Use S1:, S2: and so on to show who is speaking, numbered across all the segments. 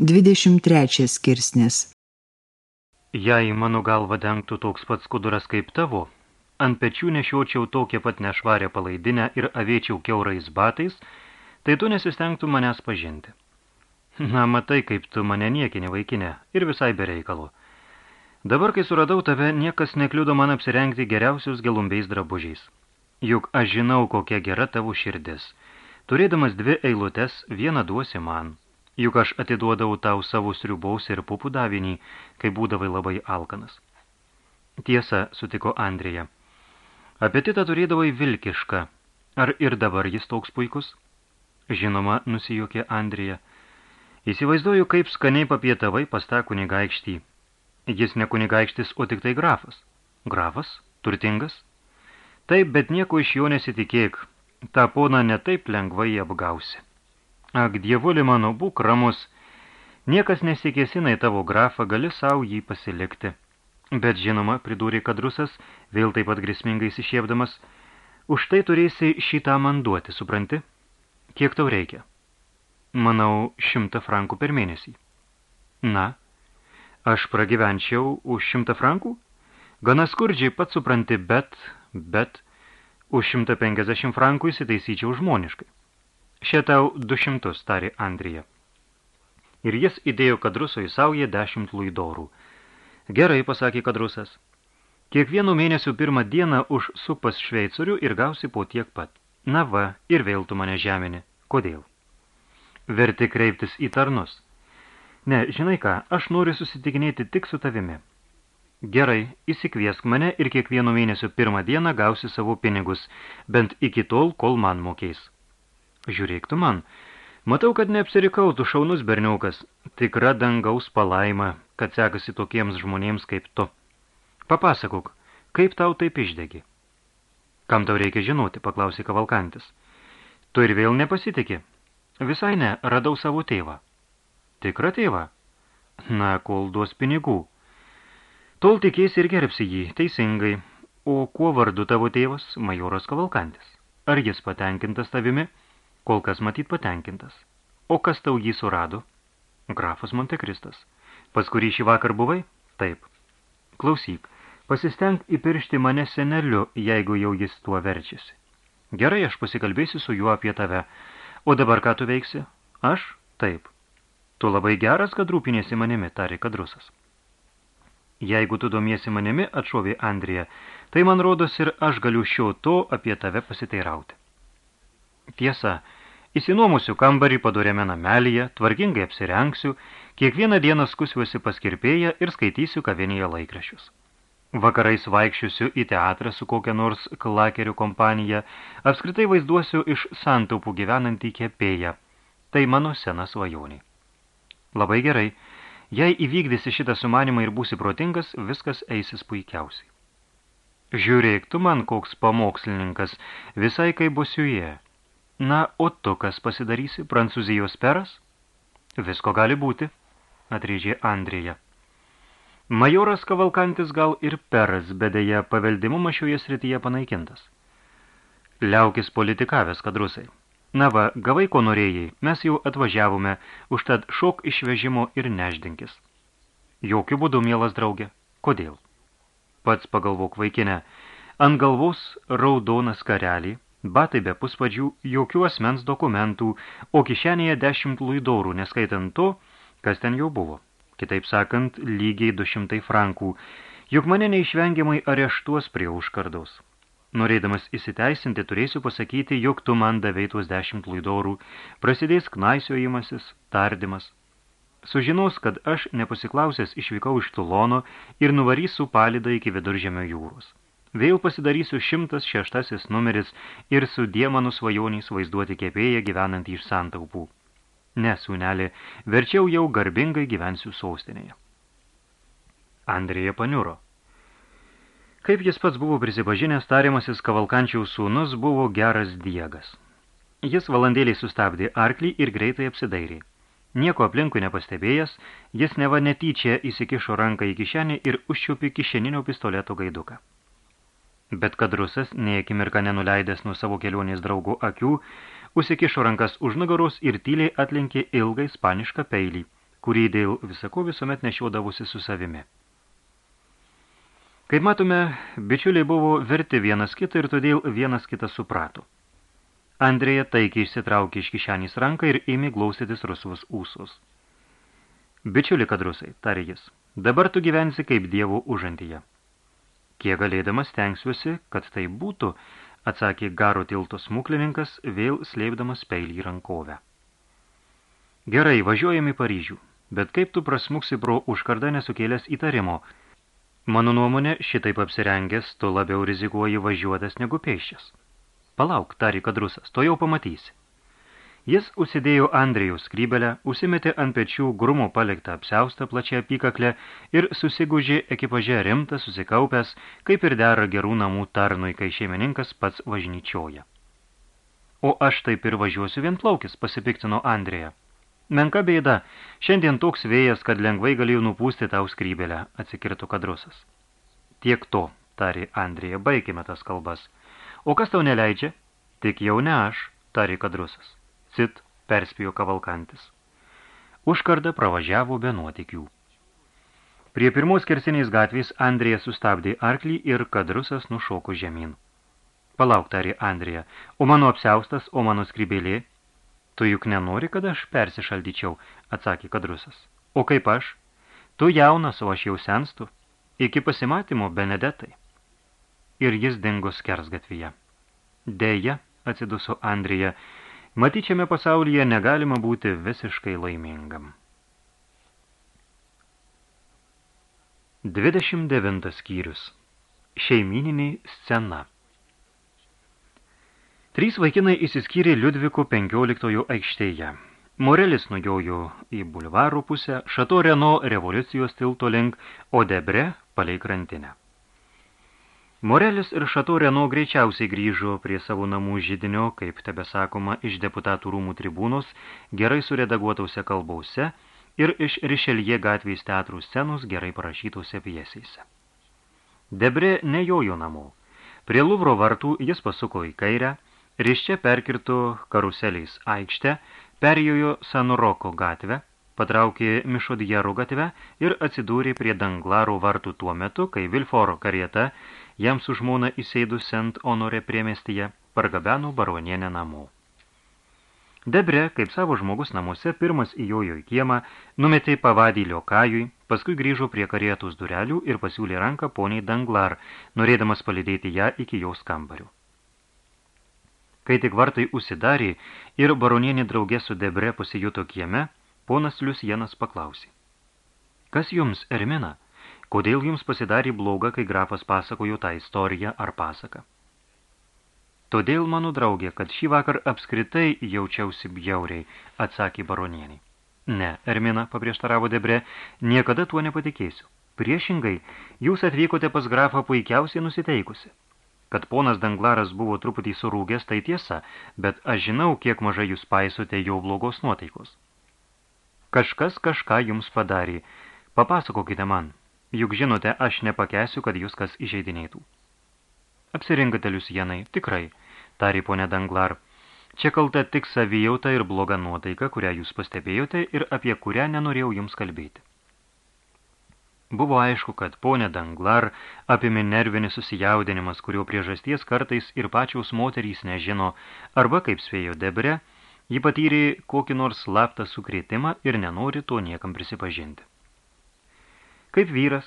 S1: 23 skirsnis
S2: Jei mano galva dengtų toks pats skuduras kaip tavo, ant pečių nešiočiau tokią pat nešvarę palaidinę ir avėčiau keurais batais, tai tu nesistengtų manęs pažinti. Na, matai, kaip tu mane niekini vaikinė ir visai bereikalo. Dabar, kai suradau tave, niekas nekliudo man apsirengti geriausius gelumbiais drabužiais. Juk aš žinau, kokia gera tavo širdis. Turėdamas dvi eilutes, vieną duosi man – juk aš atiduodavau tau savo sriubaus ir pupų davinį, kai būdavai labai alkanas. Tiesa, sutiko Andrija. Apetitą turėdavai vilkišką. Ar ir dabar jis toks puikus? Žinoma, nusijokė Andrija. Įsivaizduoju, kaip skaniai papietavai pas tą kunigaikštį. Jis ne kunigaikštis, o tik tai grafas. Grafas? Turtingas? Taip, bet nieko iš jo nesitikėk. Ta pona netaip lengvai apgausi. Ak, dievuli mano, būk ramus. Niekas nesikėsina į tavo grafą, gali savo jį pasilikti. Bet žinoma, pridūrė kadrusas, vėl taip pat grėsmingai įsišiepdamas, už tai turėsi šitą man duoti, supranti? Kiek tau reikia? Manau, šimtą frankų per mėnesį. Na, aš pragyvenčiau už šimtą frankų? Gana skurdžiai pat supranti, bet, bet, už 150 frankų įsitaisyčiau žmoniškai. Šietau du šimtus, tarė Andrija. Ir jis įdėjo kadruso į saują dešimt luidorų. Gerai, pasakė kadrusas. Kiekvienų mėnesių pirmą dieną už supas šveicorių ir gausi po tiek pat. Na va, ir vėl tu mane žemini. Kodėl? Verti kreiptis į tarnus. Ne, žinai ką, aš noriu susitikinėti tik su tavimi. Gerai, įsikviesk mane ir kiekvienų mėnesių pirmą dieną gausi savo pinigus, bent iki tol, kol man mokės. Žiūrėk tu man. Matau, kad neapsirikau tu šaunus berniukas. Tikra dangaus palaima, kad sekasi tokiems žmonėms kaip tu. Papasakok, kaip tau taip išdegi? Kam tau reikia žinoti, paklausė kavalkantis. Tu ir vėl nepasitikė. Visai ne, radau savo tėvą. Tikra tėvą? Na, kol duos pinigų. Tol tikės ir gerbsi jį, teisingai. O kuo vardu tavo tėvas, majoras kavalkantis? Ar jis patenkintas tavimi? Kol kas matyt patenkintas. O kas tau jį surado? Grafas Montekristas. Pas kurį šį vakar buvai? Taip. Klausyk, pasisteng įpiršti mane seneliu, jeigu jau jis tuo verčiasi. Gerai, aš pasikalbėsiu su juo apie tave. O dabar ką tu veiksi? Aš? Taip. Tu labai geras, kad rūpinėsi manimi, tarė kadrusas. Jeigu tu domiesi manimi, atšovė Andrija, tai man rodos ir aš galiu šio to apie tave pasiteirauti. Tiesa, Įsinuomosiu kambarį padoriame namelyje, tvarkingai apsirengsiu, kiekvieną dieną skusiuosi paskirpėję ir skaitysiu kavinėje laikrašius. Vakarais vaikščiusiu į teatrą su kokia nors klakerių kompanija, apskritai vaizduosiu iš santaupų gyvenantį kepėją. Tai mano sena svajonė. Labai gerai, jei įvykdysi šitą sumanimą ir būsi protingas, viskas eisis puikiausiai. Žiūrėk, tu man koks pamokslininkas, visai kaip busiuje. Na, o tu kas pasidarysi, prancūzijos peras? Visko gali būti, atrėžė Andrija. Majoras Kavalkantis gal ir peras, bet dėja paveldimumas šioje srityje panaikintas. Liaukis politikavęs kadrusai. Na va, gavai ko norėjai, mes jau atvažiavome, užtad šok išvežimo ir neždinkis. Jokių būdų, mielas draugė. Kodėl? Pats pagalvok vaikinę. Ant galvos raudonas karelį, batai be puspadžių, jokių asmens dokumentų, o kišenėje dešimt luidorų, neskaitant to, kas ten jau buvo. Kitaip sakant, lygiai 200 frankų, juk mane neišvengiamai areštuos prie užkardos. Norėdamas įsiteisinti, turėsiu pasakyti, jog tu man davei tuos dešimt luidorų, prasidės knaisiojimasis, tardymas. Sužinos, kad aš nepasiklausęs išvykau iš Tulono ir nuvarysiu palidą iki viduržemio jūros. Vėl pasidarysiu šimtas šeštasis numeris ir su diemanų svajoniais vaizduoti kepėją gyvenantį iš santaupų. Ne, sūnelė, verčiau jau garbingai gyvensiu sostinėje. Andrija paniuro. Kaip jis pats buvo prisipažinęs, tariamasis kavalkančiaus sūnus buvo geras diegas. Jis valandėliai sustabdė arklį ir greitai apsidairė. Nieko aplinkui nepastebėjęs, jis neva netyčia įsikišo ranką į kišenį ir užčiupi kišeninio pistoleto gaiduką. Bet kad rusas, nei akimirką nenuleidęs nuo savo kelionės draugų akių, užsikišo rankas už nugaros ir tyliai atlenkė ilgą ispanišką peilį, kurį dėl visako visuomet nešiodavusi su savimi. Kaip matome, bičiuliai buvo verti vienas kitą ir todėl vienas kitą suprato. Andrėja taikiai išsitraukė iš kišenys ranką ir ėmė glaustytis rusvus ūsus. Bičiuli kadrusai, tarė jis, dabar tu gyvensi kaip dievo užantyje. Kiek galėdamas tenksiuosi, kad tai būtų, atsakė garo tilto smuklininkas, vėl slėpdamas peilį rankovę. Gerai, važiuojam į Paryžių, bet kaip tu prasmuksi pro užkardą nesukėlęs įtarimo? Mano nuomonė, šitaip apsirengęs, tu labiau rizikuoji važiuotas negu pėščias. Palauk, tari kadrusas, to jau pamatysi. Jis užsidėjo Andrėjų skrybelę, užsimetė ant pečių grumo paliktą apsiaustą plačią apykaklę ir susigužė ekipaže rimtas, susikaupęs, kaip ir dera gerų namų tarnui, kai šeimininkas pats važnyčioja. O aš taip ir važiuosiu vien plaukis, pasipiktino Andrėja. Menka bėda, šiandien toks vėjas, kad lengvai galėjau nupūsti tau skrybelę, atsikirto kadrusas. Tiek to, tarė Andrėja, baigime tas kalbas. O kas tau neleidžia? Tik jau ne aš, tarė kadrusas. Cit, perspėjo kavalkantis. Užkarda pravažiavo be nuotikių. Prie pirmos kersiniais gatvės Andrija sustabdė arklį ir kadrusas nušoko žemyn. Palauk, tarė Andrija, o mano apsiaustas, o mano skrybėlė? Tu juk nenori, kad aš persišaldyčiau, atsakė kadrusas. O kaip aš? Tu jaunas, o aš jau senstu. Iki pasimatymo, Benedetai ir jis dingo skersgatvyje. Deja, atsiduso Andrija, matyčiame pasaulyje negalima būti visiškai laimingam. 29 skyrius. Šeimininiai scena. Trys vaikinai įsiskyrė Liudviko 15 aikštėje. Morelis nujojo į bulvarų pusę, Šato Reno revoliucijos tilto link, o Debre palei krantinę. Morelis ir Šato Reno greičiausiai grįžo prie savo namų žydinio, kaip tebe sakoma, iš deputatų rūmų tribūnos, gerai suredaguotose kalbose ir iš Rišelie gatvės teatrų scenos gerai parašytose pjesėse. Debre nejojo namo. Prie Luvro vartų jis pasuko į kairę, ir iš čia perkirto karuseliais aikštę, perjojo Sanroko gatvę, patraukė Mišodjero gatvę ir atsidūrė prie Danglaro vartų tuo metu, kai Vilforo karieta jam su žmona įseidus Sent Honore priemestyje, pargabeno baronienę namo. Debre, kaip savo žmogus namuose, pirmas įjojo į kiemą, numetė pavadį liokajui, paskui grįžo prie karietos durelių ir pasiūlė ranką poniai Danglar, norėdamas palidėti ją iki jos kambarių. Kai tik vartai užsidarė ir baronienė draugė su Debre pasijuto kieme, ponas Liusienas paklausė. Kas jums, Ermina? Kodėl jums pasidarė bloga, kai grafas pasakojo tą istoriją ar pasaką? Todėl, mano draugė, kad šį vakar apskritai jaučiausi bjauriai, atsakė baronienį. Ne, Ermina, paprieštaravo Debre, niekada tuo nepatikėsiu. Priešingai, jūs atvykote pas grafą puikiausiai nusiteikusi. Kad ponas Danglaras buvo truputį surūgęs, tai tiesa, bet aš žinau, kiek mažai jūs paisote jo blogos nuotaikos. Kažkas kažką jums padarė. Papasakokite man, Juk žinote, aš nepakesiu, kad jūs kas įžeidinėtų. Apsirinkate, Liusienai, tikrai, tarė ponė Danglar. Čia kalta tik savijauta ir bloga nuotaika, kurią jūs pastebėjote ir apie kurią nenorėjau jums kalbėti. Buvo aišku, kad ponė Danglar apimė nervinis susijaudinimas, kurio priežasties kartais ir pačiaus moterys nežino, arba, kaip svėjo Debre, ji patyrė kokį nors slaptą sukrėtimą ir nenori to niekam prisipažinti. Kaip vyras,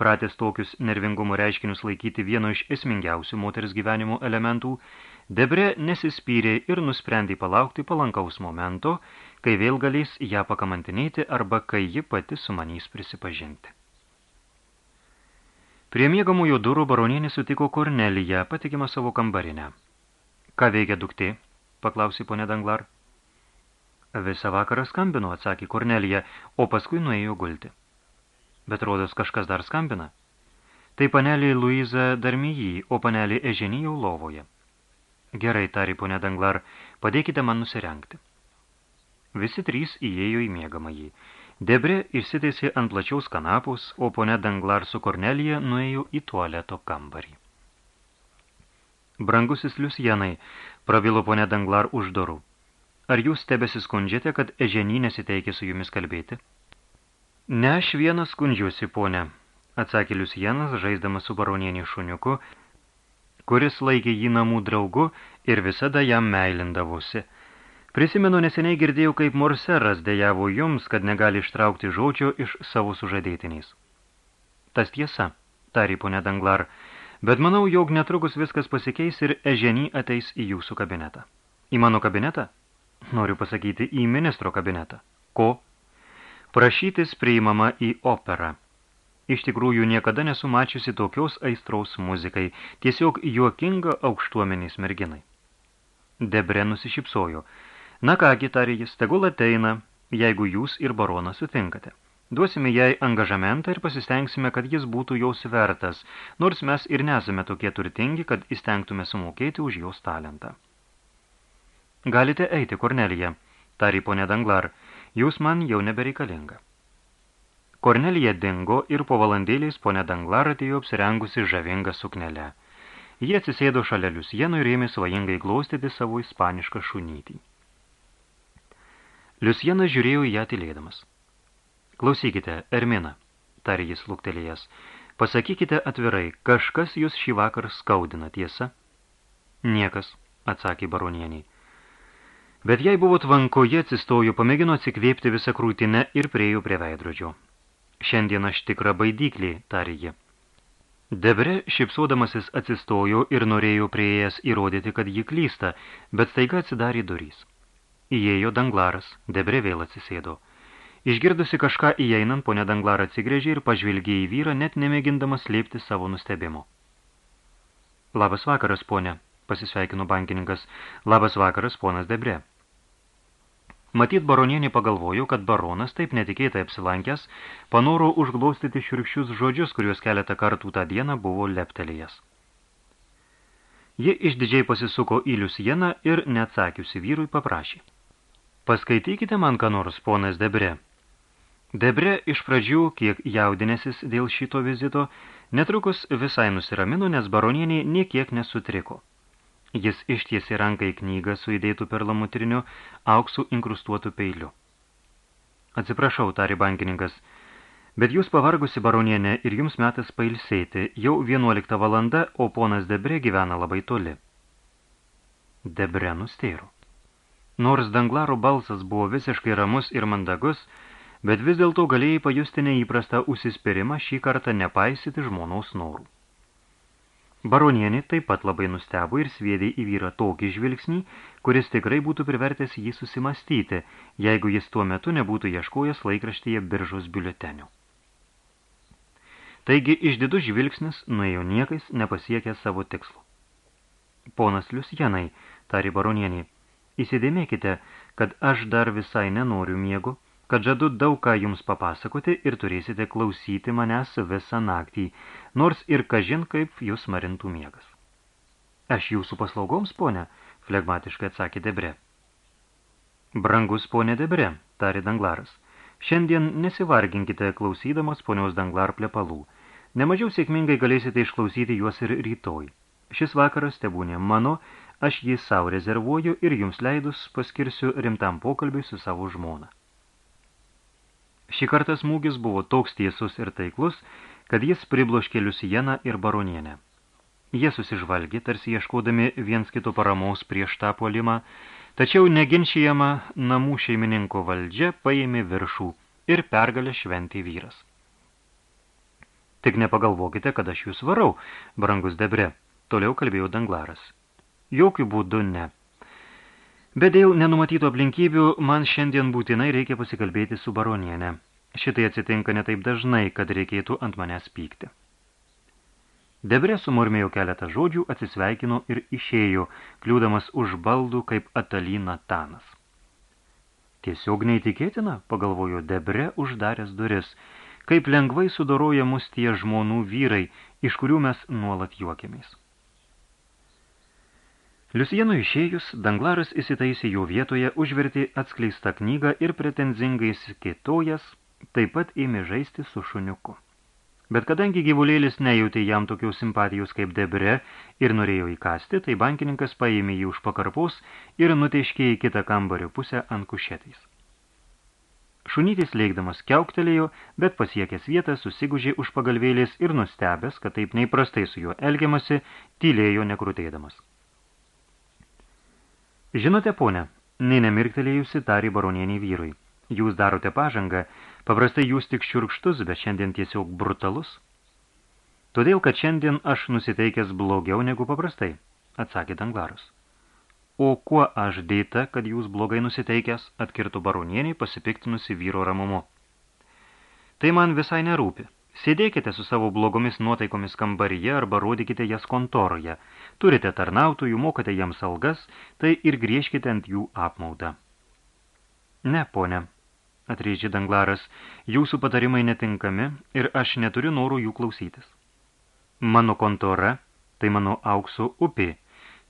S2: pratęs tokius nervingumo reiškinius laikyti vieno iš esmingiausių moters gyvenimo elementų, Debre nesispyrė ir nusprendė palaukti palankaus momento, kai vėl galės ją pakamantinėti arba kai ji pati sumanys prisipažinti. Prie miegamųjų durų baronienė sutiko Korneliją, patikimą savo kambarinę. Ką veikia duktė? paklausė ponė Danglar. Visą vakarą skambino, atsakė Kornelija, o paskui nuėjo gulti bet rodos kažkas dar skambina. Tai panelį Luiza Darmijį, o panelį Eženį jau lovoje. Gerai, tarė ponė Danglar, padėkite man nusirengti. Visi trys įėjo į mėgamąjį. Debre išsiteisė ant plačiaus kanapus, o ponė Danglar su Kornelija nuėjo į tualeto kambarį. Brangusis Liusienai, pravilo ponė Danglar už durų. Ar jūs tebesiskundžiate, kad Eženį nesiteikė su jumis kalbėti? Ne aš vienas skundžiuosi, ponė, atsakė Liusienas, žaisdamas su baronienį šuniuku, kuris laikė jį namų draugu ir visada jam meilindavosi. Prisimenu, neseniai girdėjau, kaip Morseras dėjavo jums, kad negali ištraukti žodžio iš savo sužadėtiniais. Tas tiesa, tarė ponė Danglar, bet manau, jog netrukus viskas pasikeis ir eženį ateis į jūsų kabinetą. Į mano kabinetą? Noriu pasakyti, į ministro kabinetą. Ko? Prašytis priimama į operą. Iš tikrųjų, niekada nesu mačiusi tokios aistraus muzikai, tiesiog juokinga aukštuomenys merginai. Debre nusišypsojo. Na kągi, tarė jis, tegul ateina, jeigu jūs ir baronas sutinkate. Duosime jai angažamentą ir pasistengsime, kad jis būtų jaus vertas, nors mes ir nesame tokie turtingi, kad įstengtume sumokėti už jos talentą. Galite eiti, Kornelija, tarė ponė Danglar, jūs man jau nebereikalinga. Kornelija dingo ir po valandėliais ponė Danglar atėjo apsirengusi žavingą suknelę. Jie atsisėdo šalia Liusieno ir ėmė svajingai glaustyti savo ispanišką šunytį. Liusienas žiūrėjo į ją tylėdamas. Klausykite, Ermina, tarė jis luktelėjęs, pasakykite atvirai, kažkas jūs šį vakar skaudina, tiesa? Niekas, atsakė baronieniai. Bet jei buvo tvankoje, atsistojo, pamėgino atsikvėpti visą krūtinę ir priejo prie veidrodžio. Šiandien aš tikra baidyklį, tarė ji. Debre šipsodamasis atsistojo ir norėjo prieėjęs įrodyti, kad ji klysta, bet staiga atsidarė durys. Įėjo danglaras, Debre vėl atsisėdo. Išgirdusi kažką įeinant, ponė Danglar atsigrėžė ir pažvilgė į vyrą, net nemėgindamas slėpti savo nustebimo. Labas vakaras, ponė, pasisveikino bankininkas. Labas vakaras, ponas Debre. Matyt, baronienė pagalvojo, kad baronas, taip netikėtai apsilankęs, panoro užglaustyti širkščius žodžius, kuriuos keletą kartų tą dieną buvo leptelėjęs. Ji išdidžiai pasisuko į Liusieną ir, neatsakiusi vyrui, paprašė. Paskaitykite man ką nors, ponas Debre. Debre iš pradžių, kiek jaudinėsis dėl šito vizito, netrukus visai nusiramino, nes baronienė niekiek nesutriko. Jis ištiesi ranką į knygą su įdėtų perlamutriniu auksų inkrustuotų peiliu. Atsiprašau, tari bankininkas, bet jūs pavargusi baronienė ir jums metas pailsėti, jau 11 valanda, o ponas Debre gyvena labai toli. Debre nustėro. Nors danglaro balsas buvo visiškai ramus ir mandagus, bet vis dėlto galėjai pajusti neįprastą užsispyrimą šį kartą nepaisyti žmonaus norų. Baronienė taip pat labai nustebo ir sviedė į vyrą tokį žvilgsnį, kuris tikrai būtų privertęs jį susimastyti, jeigu jis tuo metu nebūtų ieškojęs laikraštyje biržos biuletenių. Taigi išdidus žvilgsnis nuėjo niekais nepasiekė savo tikslo. Ponas Liusjenai, tari baronienė, įsidėmėkite, kad aš dar visai nenoriu miego, kad žadu daug ką jums papasakoti ir turėsite klausyti manęs visą naktį, nors ir kažin kaip jūs marintų miegas. Aš jūsų paslaugoms, ponė, flegmatiškai atsakė Debre. Brangus ponė Debre, tarė Danglaras, šiandien nesivarginkite klausydamas ponios Danglar plepalų. Nemažiau sėkmingai galėsite išklausyti juos ir rytoj. Šis vakaras tebūnė mano, aš jį savo rezervuoju ir jums leidus paskirsiu rimtam pokalbiui su savo žmona. Šį kartą smūgis buvo toks tiesus ir taiklus, kad jis pribloškė Liusieną ir baronienę. Jie susižvalgė, tarsi ieškodami viens kito paramos prieš tą puolimą, tačiau neginčijama namų šeimininko valdžia paėmė viršų ir pergalę šventį vyras. Tik nepagalvokite, kad aš jūs varau, brangus debre, toliau kalbėjo Danglaras. Jokių būdų ne. Bet dėl nenumatytų aplinkybių man šiandien būtinai reikia pasikalbėti su baronienė. Šitai atsitinka ne taip dažnai, kad reikėtų ant manęs pykti. Debre sumurmėjo keletą žodžių, atsisveikino ir išėjo, kliūdamas už baldų kaip Atalina Tanas. Tiesiog neįtikėtina, pagalvojo Debre uždaręs duris, kaip lengvai sudoroja mus tie žmonų vyrai, iš kurių mes nuolat juokėmės. Liusienų išėjus, Danglaras įsitaisė jo vietoje, užvertė atskleistą knygą ir pretenzingai skėtojas taip pat ėmė žaisti su šuniuku. Bet kadangi gyvulėlis nejautė jam tokios simpatijos kaip debre ir norėjo įkasti, tai bankininkas paėmė jį už pakarpos ir nuteiškė į kitą kambario pusę ant kušetais. Šunytis leikdamas keuktelėjo, bet pasiekęs vietą susigužė už pagalvėlės ir nustebęs, kad taip neįprastai su juo elgiamasi, tylėjo nekrutėdamas. Žinote, ponė, nei nemirktelėjusi tarį baronienį vyrui. Jūs darote pažangą, paprastai jūs tik šiurkštus, bet šiandien tiesiog brutalus. Todėl, kad šiandien aš nusiteikęs blogiau negu paprastai, atsakė Danglaras. O kuo aš dėta, kad jūs blogai nusiteikęs, atkirtų baronieniai pasipiktinusi vyro ramumu. Tai man visai nerūpi. Sėdėkite su savo blogomis nuotaikomis kambaryje arba rodykite jas kontoroje. Turite tarnautojų, mokate jiems algas, tai ir griežkite ant jų apmaudą. Ne, ponė, atrėžė Danglaras, jūsų patarimai netinkami ir aš neturiu norų jų klausytis. Mano kontora, tai mano aukso upė,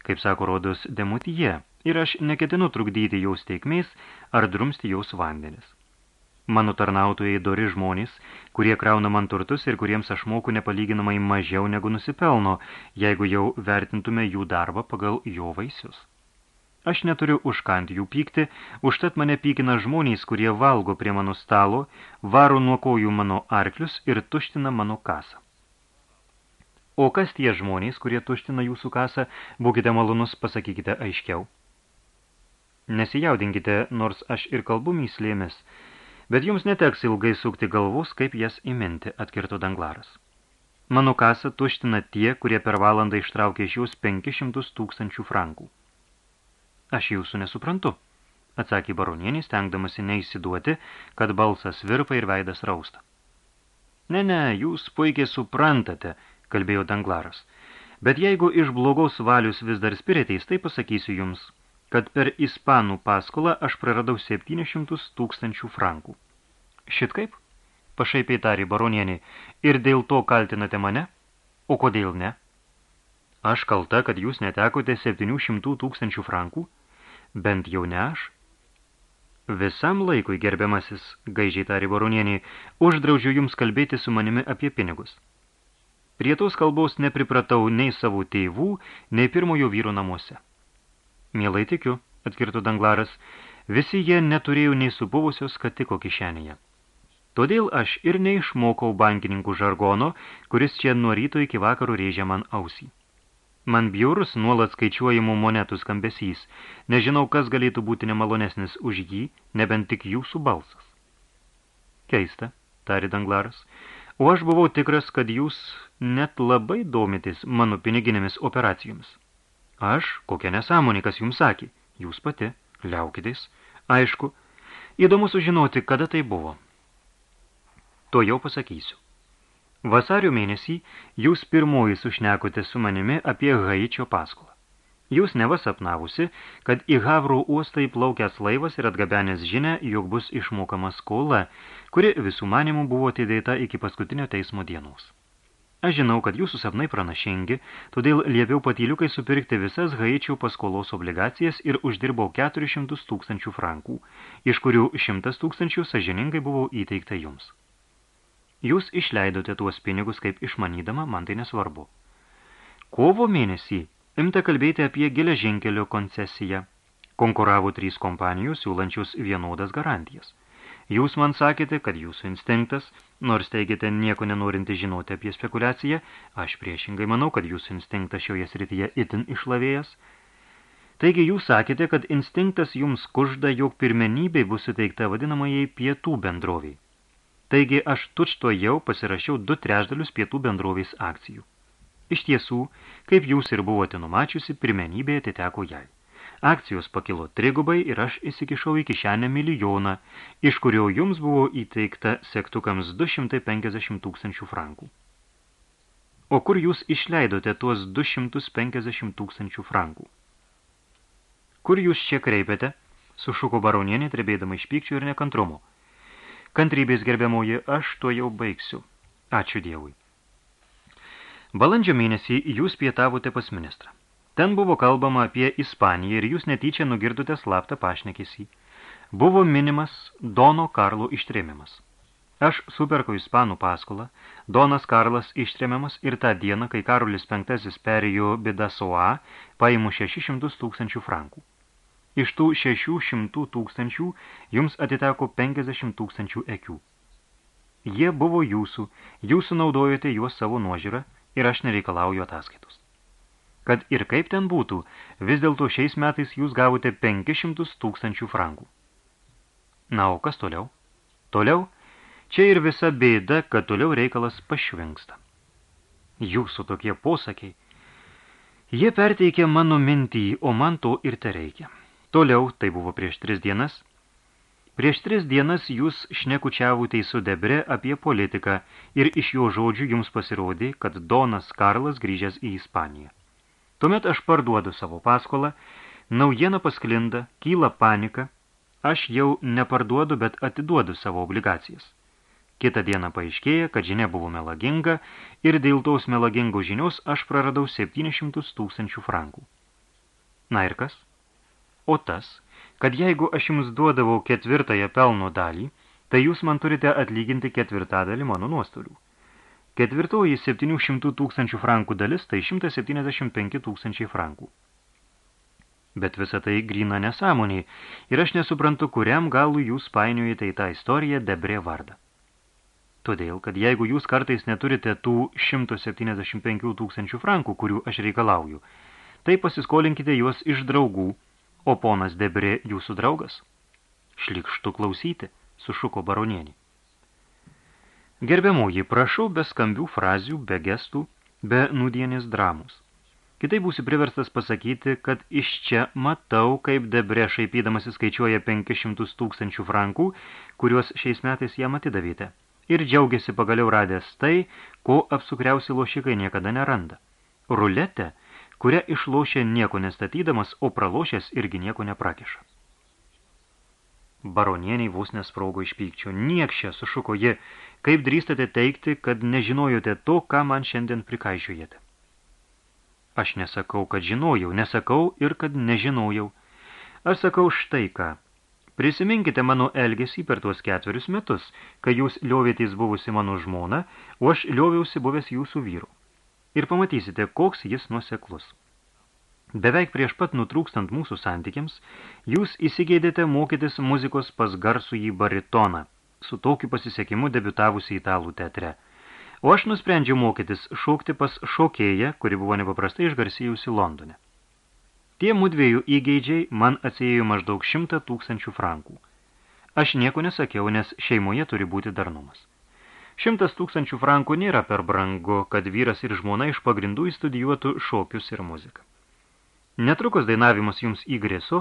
S2: kaip sako rodos demutyje, ir aš neketinu trukdyti jaus teikmės ar drumsti jaus vandenis. Mano tarnautojai dori žmonės, kurie krauna man turtus ir kuriems aš moku nepalyginamai mažiau negu nusipelno, jeigu jau vertintume jų darbą pagal jo vaisius. Aš neturiu užkant jų pykti, užtat mane pykina žmonės, kurie valgo prie mano stalo, varo nuo kojų mano arklius ir tuština mano kasą. O kas tie žmonės, kurie tuština jūsų kasą, būkite malonus, pasakykite aiškiau. Nesijaudinkite, nors aš ir kalbu myslėmis, bet jums neteks ilgai sukti galvus, kaip jas įminti, atkirto Danglaras. Mano kasą tuština tie, kurie per valandą ištraukia iš jūs 500 tūkstančių frankų. Aš jūsų nesuprantu, atsakė baronienį, stengdamasi neįsiduoti, kad balsas virpa ir veidas rausta. Ne, ne, jūs puikiai suprantate, kalbėjo Danglaras. Bet jeigu iš blogos valius vis dar spiritės, tai pasakysiu jums, kad per ispanų paskolą aš praradau 700 tūkstančių frankų. Šit kaip? Pašaipiai tarė baronienė. Ir dėl to kaltinate mane? O kodėl ne? Aš kalta, kad jūs netekote 700 tūkstančių frankų? Bent jau ne aš? Visam laikui, gerbiamasis, gaižiai tarė baronienė, uždraudžiu jums kalbėti su manimi apie pinigus. Prie tos kalbos nepripratau nei savo tėvų, nei pirmojo vyro namuose. Mielai tikiu, atkirto Danglaras, visi jie neturėjo nei subuvusios skatiko kišenėje. Todėl aš ir neišmokau bankininkų žargono, kuris čia nuo ryto iki vakaro rėžė man ausį. Man bjaurus nuolat skaičiuojamų monetų skambesys, nežinau, kas galėtų būti nemalonesnis už jį, nebent tik jūsų balsas. Keista, tari Danglaras, o aš buvau tikras, kad jūs net labai domitės mano piniginėmis operacijomis. Aš, kokia nesąmonė, kas jums sakė, jūs pati, liaukitės, aišku, įdomu sužinoti, kada tai buvo. To jau pasakysiu. Vasario mėnesį jūs pirmoji sušnekote su manimi apie Haičio paskolą. Jūs nevasapnavusi, kad į Havrų uostą įplaukęs laivas ir atgabenęs žinę, jog bus išmokama skola, kuri visų manimų buvo atidėta iki paskutinio teismo dienos. Aš žinau, kad jūsų sapnai pranašingi, todėl liepiau patyliukai supirkti visas Haičių paskolos obligacijas ir uždirbau 400 tūkstančių frankų, iš kurių 100 tūkstančių sažiningai buvo įteikta jums. Jūs išleidote tuos pinigus kaip išmanydama, man tai nesvarbu. Kovo mėnesį Imta kalbėti apie geležinkelio koncesiją. Konkuravo trys kompanijos, siūlančius vienodas garantijas. Jūs man sakėte, kad jūsų instinktas, nors teigėte nieko nenorinti žinoti apie spekulaciją, aš priešingai manau, kad jūsų instinktas šioje srityje itin išlavėjęs. Taigi jūs sakėte, kad instinktas jums kužda, jog pirmenybei bus suteikta vadinamajai pietų bendroviai. Taigi aš tučto jau pasirašiau du trešdalius pietų bendrovės akcijų. Iš tiesų, kaip jūs ir buvote numačiusi, pirmenybė atiteko jai. Akcijos pakilo trigubai ir aš įsikišau į kišenę milijoną, iš kurio jums buvo įteikta sektukams 250 tūkstančių frankų. O kur jūs išleidote tuos 250 tūkstančių frankų? Kur jūs čia kreipiate? Sušuko baronienė, trebėdama iš pykčių ir nekantrumo. Kantrybės gerbiamoji, aš to jau baigsiu. Ačiū Dievui. Balandžio mėnesį jūs pietavote pas ministrą. Ten buvo kalbama apie Ispaniją ir jūs netyčia nugirdote slaptą pašnekėsį. Buvo minimas Dono Karlo ištrėmimas. Aš superkau ispanų paskolą, Donas Karlas ištrėmiamas ir tą dieną, kai Karolis V perėjo Bidasoa, paimu 600 tūkstančių frankų. Iš tų 600 tūkstančių jums atiteko 50 tūkstančių ekių. Jie buvo jūsų, jūsų naudojote juos savo nuožiūrą ir aš nereikalauju ataskaitos. Kad ir kaip ten būtų, vis dėlto šiais metais jūs gavote 500 tūkstančių frankų. Na, o kas toliau? Toliau, čia ir visa bėda, kad toliau reikalas pašvengsta. Jūsų tokie posakiai. Jie perteikė mano mintį, o man to ir te reikia. Toliau, tai buvo prieš tris dienas, prieš tris dienas jūs šnekučiavote su Debre apie politiką ir iš jo žodžių jums pasirodė, kad Donas Karlas grįžęs į Ispaniją. Tuomet aš parduodu savo paskolą, naujiena pasklinda, kyla panika, aš jau neparduodu, bet atiduodu savo obligacijas. Kita diena paaiškėja, kad žinia buvo melaginga ir dėl tos melagingos žinios aš praradau 700 tūkstančių frankų. Na ir kas? O tas, kad jeigu aš jums duodavau ketvirtąją pelno dalį, tai jūs man turite atlyginti ketvirtadalį mano nuostolių. Ketvirtoji 700 tūkstančių frankų dalis tai 175 tūkstančiai frankų. Bet visa tai grina nesąmoniai ir aš nesuprantu, kuriam galų jūs painiojate į tą istoriją Debre vardą. Todėl, kad jeigu jūs kartais neturite tų 175 tūkstančių frankų, kurių aš reikalauju, tai pasiskolinkite juos iš draugų O ponas Debrė jūsų draugas? Šlikštų klausyti, sušuko baronienį. Gerbiamoji, prašau be skambių frazių, be gestų, be nudienės dramos. Kitai būsi priverstas pasakyti, kad iš čia matau, kaip Debre šaipydamasi skaičiuoja 500 tūkstančių frankų, kuriuos šiais metais jam atidavėte. Ir džiaugiasi pagaliau radęs tai, ko apsukriausi lošikai niekada neranda. Ruletė – kurią išlošė nieko nestatydamas, o pralošęs irgi nieko neprakiša. Baronieniai vos nesprogo iš pykčio. Niekšė, sušuko ji, kaip drįstate teikti, kad nežinojote to, ką man šiandien prikaišiujate. Aš nesakau, kad žinojau, nesakau ir kad nežinojau. Aš sakau štai ką. Prisiminkite mano elgesį per tuos ketverius metus, kai jūs liovėtės buvusi mano žmona, o aš lioviausi buvęs jūsų vyrų ir pamatysite, koks jis nuseklus. Beveik prieš pat nutrūkstant mūsų santykiams, jūs įsigėdėte mokytis muzikos pas garsų į baritoną, su tokiu pasisekimu debiutavusi italų teatre. O aš nusprendžiau mokytis šokti pas šokėją, kuri buvo nepaprastai išgarsėjusi Londone. Tie mudviejų įgeidžiai man atsėjo maždaug šimtą tūkstančių frankų. Aš nieko nesakiau, nes šeimoje turi būti darnumas. Šimtas tūkstančių frankų nėra per brangu, kad vyras ir žmona iš pagrindų įstudijuotų šokius ir muziką. Netrukus dainavimas jums įgrėso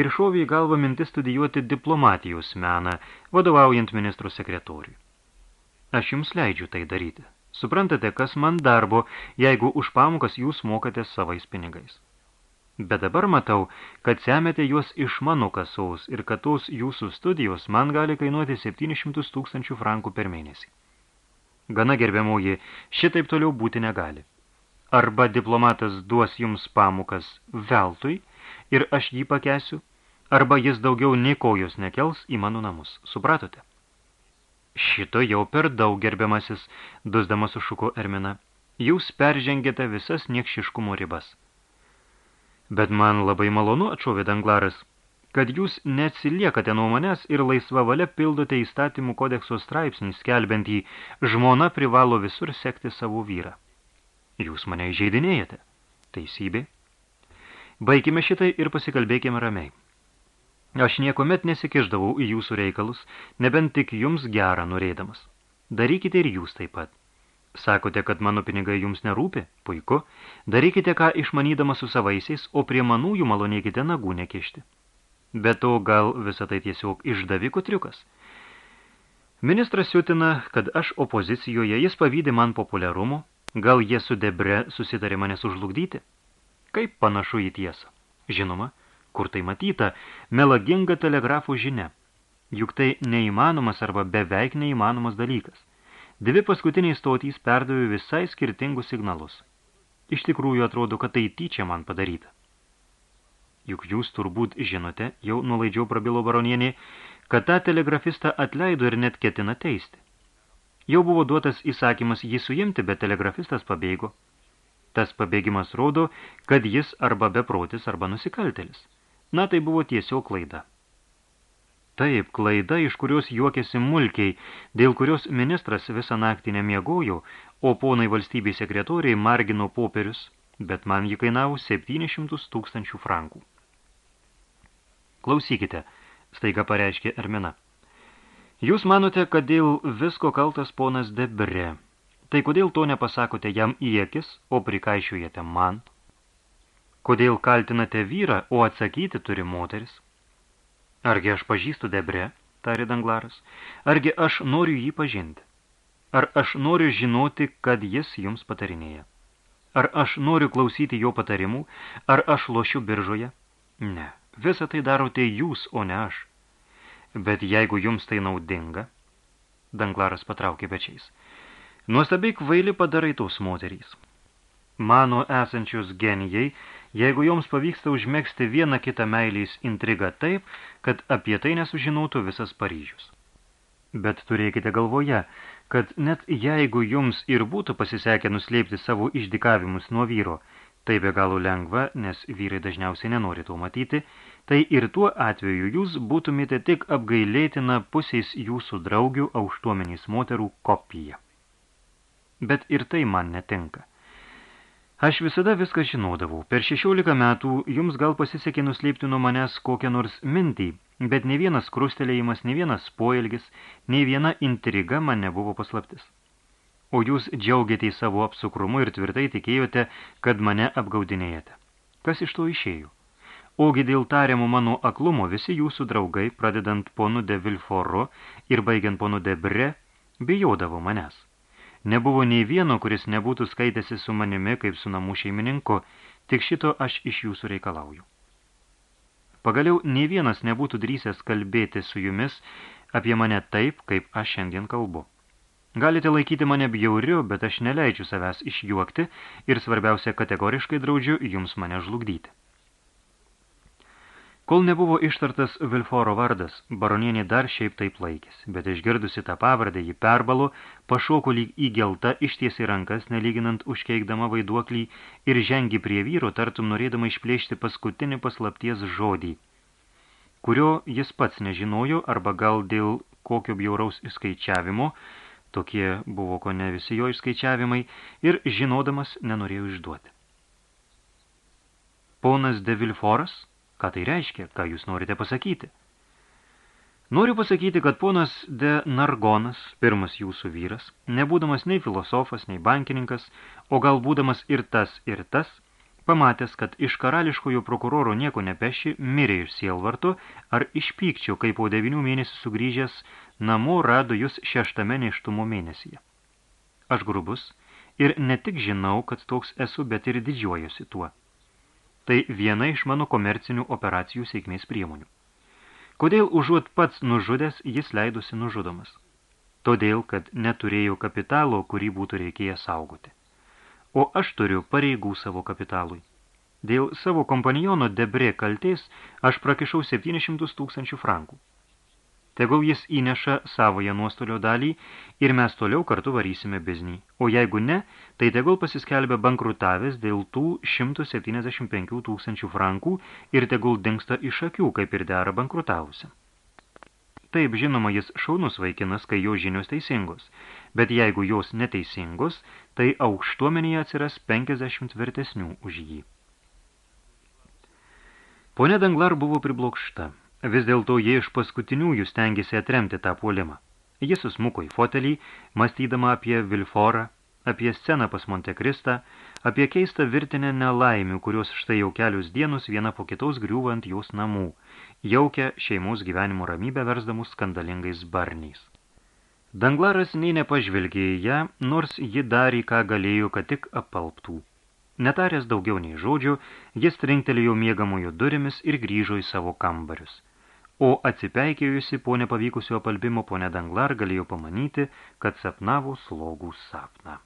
S2: ir šovė į galvą mintis studijuoti diplomatijos meną, vadovaujant ministrų sekretoriui. Aš jums leidžiu tai daryti. Suprantate, kas man darbo, jeigu už pamokas jūs mokate savais pinigais. Bet dabar matau, kad semėte juos iš mano kasaus ir kad tos jūsų studijos man gali kainuoti 700 tūkstančių frankų per mėnesį. Gana gerbiamoji, šitaip toliau būti negali. Arba diplomatas duos jums pamukas veltui ir aš jį pakesiu, arba jis daugiau nei kojos nekels į mano namus. Supratote? Šito jau per daug gerbiamasis, dusdamas sušuko Ermina. Jūs peržengėte visas niekšiškumo ribas. Bet man labai malonu, atšovė Danglaras, kad jūs neatsiliekate nuo manęs ir laisva valia pildote įstatymų kodekso straipsnį, skelbiantį žmona privalo visur sekti savo vyrą. Jūs mane įžeidinėjate. Teisybė. Baikime šitai ir pasikalbėkime ramiai. Aš niekomet nesikiždavau į jūsų reikalus, nebent tik jums gerą norėdamas. Darykite ir jūs taip pat. Sakote, kad mano pinigai jums nerūpi? Puiku. Darykite ką išmanydama su savaisiais, o prie manųjų malonėkite nagų nekišti. Be to gal visą tai tiesiog išdavikų triukas. Ministras siutina, kad aš opozicijoje, jis pavydė man populiarumo, gal jie su Debre susitarė mane sužlugdyti. Kaip panašu į tiesą? Žinoma, kur tai matyta, melaginga telegrafo žinia. Juk tai neįmanomas arba beveik neįmanomas dalykas. Dvi paskutiniai stotys perdavė visai skirtingus signalus. Iš tikrųjų atrodo, kad tai tyčia man padaryta. Juk jūs turbūt žinote, jau nulaidžiau prabilo baronienė, kad tą telegrafistą atleido ir net ketina teisti. Jau buvo duotas įsakymas jį suimti, bet telegrafistas pabėgo. Tas pabėgimas rodo, kad jis arba beprotis, arba nusikaltelis. Na, tai buvo tiesiog klaida. Taip, klaida, iš kurios juokėsi mulkiai, dėl kurios ministras visą naktį nemiegojo, o ponai valstybės sekretoriai margino popierius, bet man jį kainavo 700 tūkstančių frankų. Klausykite, staiga pareiškė Ermina. Jūs manote, kad dėl visko kaltas ponas Debre. Tai kodėl to nepasakote jam į akis, o prikaišiujate man? Kodėl kaltinate vyrą, o atsakyti turi moteris? Argi aš pažįstu Debre, tarė Danglaras, argi aš noriu jį pažinti? Ar aš noriu žinoti, kad jis jums patarinėja? Ar aš noriu klausyti jo patarimų? Ar aš lošiu biržoje? Ne, visą tai darote jūs, o ne aš. Bet jeigu jums tai naudinga, Danglaras patraukė pečiais, nuostabiai kvaili padarai tos moterys. Mano esančius genijai jeigu joms pavyksta užmėgsti vieną kitą meiliais intrigą taip, kad apie tai nesužinotų visas Paryžius. Bet turėkite galvoje, kad net jeigu jums ir būtų pasisekę nuslėpti savo išdikavimus nuo vyro, tai be galo lengva, nes vyrai dažniausiai nenori to matyti, tai ir tuo atveju jūs būtumėte tik apgailėtina pusiais jūsų draugių aukštuomenys moterų kopija. Bet ir tai man netinka. Aš visada viską žinodavau. Per 16 metų jums gal pasisekė nuslėpti nuo manęs kokią nors mintį, bet ne vienas krustelėjimas, ne vienas poelgis, nei viena intriga man nebuvo paslaptis. O jūs džiaugiate į savo apsukrumu ir tvirtai tikėjote, kad mane apgaudinėjate. Kas iš to išėjo? Ogi dėl tariamo mano aklumo visi jūsų draugai, pradedant ponu de Vilforo ir baigiant ponu de Bre, bijodavo manęs. Nebuvo nei vieno, kuris nebūtų skaitęsi su manimi kaip su namų šeimininku, tik šito aš iš jūsų reikalauju. Pagaliau, nei vienas nebūtų drįsęs kalbėti su jumis apie mane taip, kaip aš šiandien kalbu. Galite laikyti mane bjauriu, bet aš neleidžiu savęs išjuokti ir svarbiausia kategoriškai draudžiu jums mane žlugdyti. Kol nebuvo ištartas Vilforo vardas, baronienė dar šiaip taip laikėsi, bet išgirdusi tą pavardę jį perbalo, pašoko lyg įgelta ištiesi rankas, nelyginant užkeikdama vaiduoklį ir žengi prie vyro, tartum norėdama išplėšti paskutinį paslapties žodį, kurio jis pats nežinojo arba gal dėl kokio bjauraus įskaičiavimo, tokie buvo ko ne visi jo išskaičiavimai, ir žinodamas nenorėjo išduoti. Ponas de Vilforas – Ką tai reiškia? Ką jūs norite pasakyti? Noriu pasakyti, kad ponas de Nargonas, pirmas jūsų vyras, nebūdamas nei filosofas, nei bankininkas, o gal būdamas ir tas, ir tas, pamatęs, kad iš karališkojo prokuroro nieko nepeši, mirė iš sielvarto, ar iš pykčio, kai po devinių mėnesių sugrįžęs namo rado jūs šeštame neštumo mėnesyje. Aš grubus ir ne tik žinau, kad toks esu, bet ir didžiuojusi tuo. Tai viena iš mano komercinių operacijų sėkmės priemonių. Kodėl užuot pats nužudęs, jis leidosi nužudomas? Todėl, kad neturėjo kapitalo, kurį būtų reikėję saugoti. O aš turiu pareigų savo kapitalui. Dėl savo kompanijono Debre kaltės aš prakišau 700 tūkstančių frankų. Tegul jis įneša savoje nuostolio dalį ir mes toliau kartu varysime biznį. O jeigu ne, tai tegul pasiskelbia bankrutavęs dėl tų 175 tūkstančių frankų ir tegul dingsta iš akių, kaip ir dera bankrutavusiam. Taip, žinoma, jis šaunus vaikinas, kai jo žinios teisingos, bet jeigu jos neteisingos, tai aukštuomenėje atsiras 50 vertesnių už jį. Pone Danglar buvo priblokšta. Vis dėlto jie iš paskutiniųjų stengiasi atremti tą puolimą. Jis susmuko į fotelį, mąstydama apie Vilforą, apie sceną pas Montekristą, apie keistą virtinę nelaimių, kurios štai jau kelius dienus viena po kitos griūvant jos namų, jaukia šeimos gyvenimo ramybę versdamus skandalingais barniais. Danglaras nei nepažvelgė į ją, nors ji darė, ką galėjo, kad tik apalptų. Netaręs daugiau nei žodžių, jis trinktelėjo miegamojo durimis ir grįžo į savo kambarius. O atsipeikėjusi po nepavykusio apalbimo ponė Danglar galėjo pamanyti, kad sapnavo slogų sapną.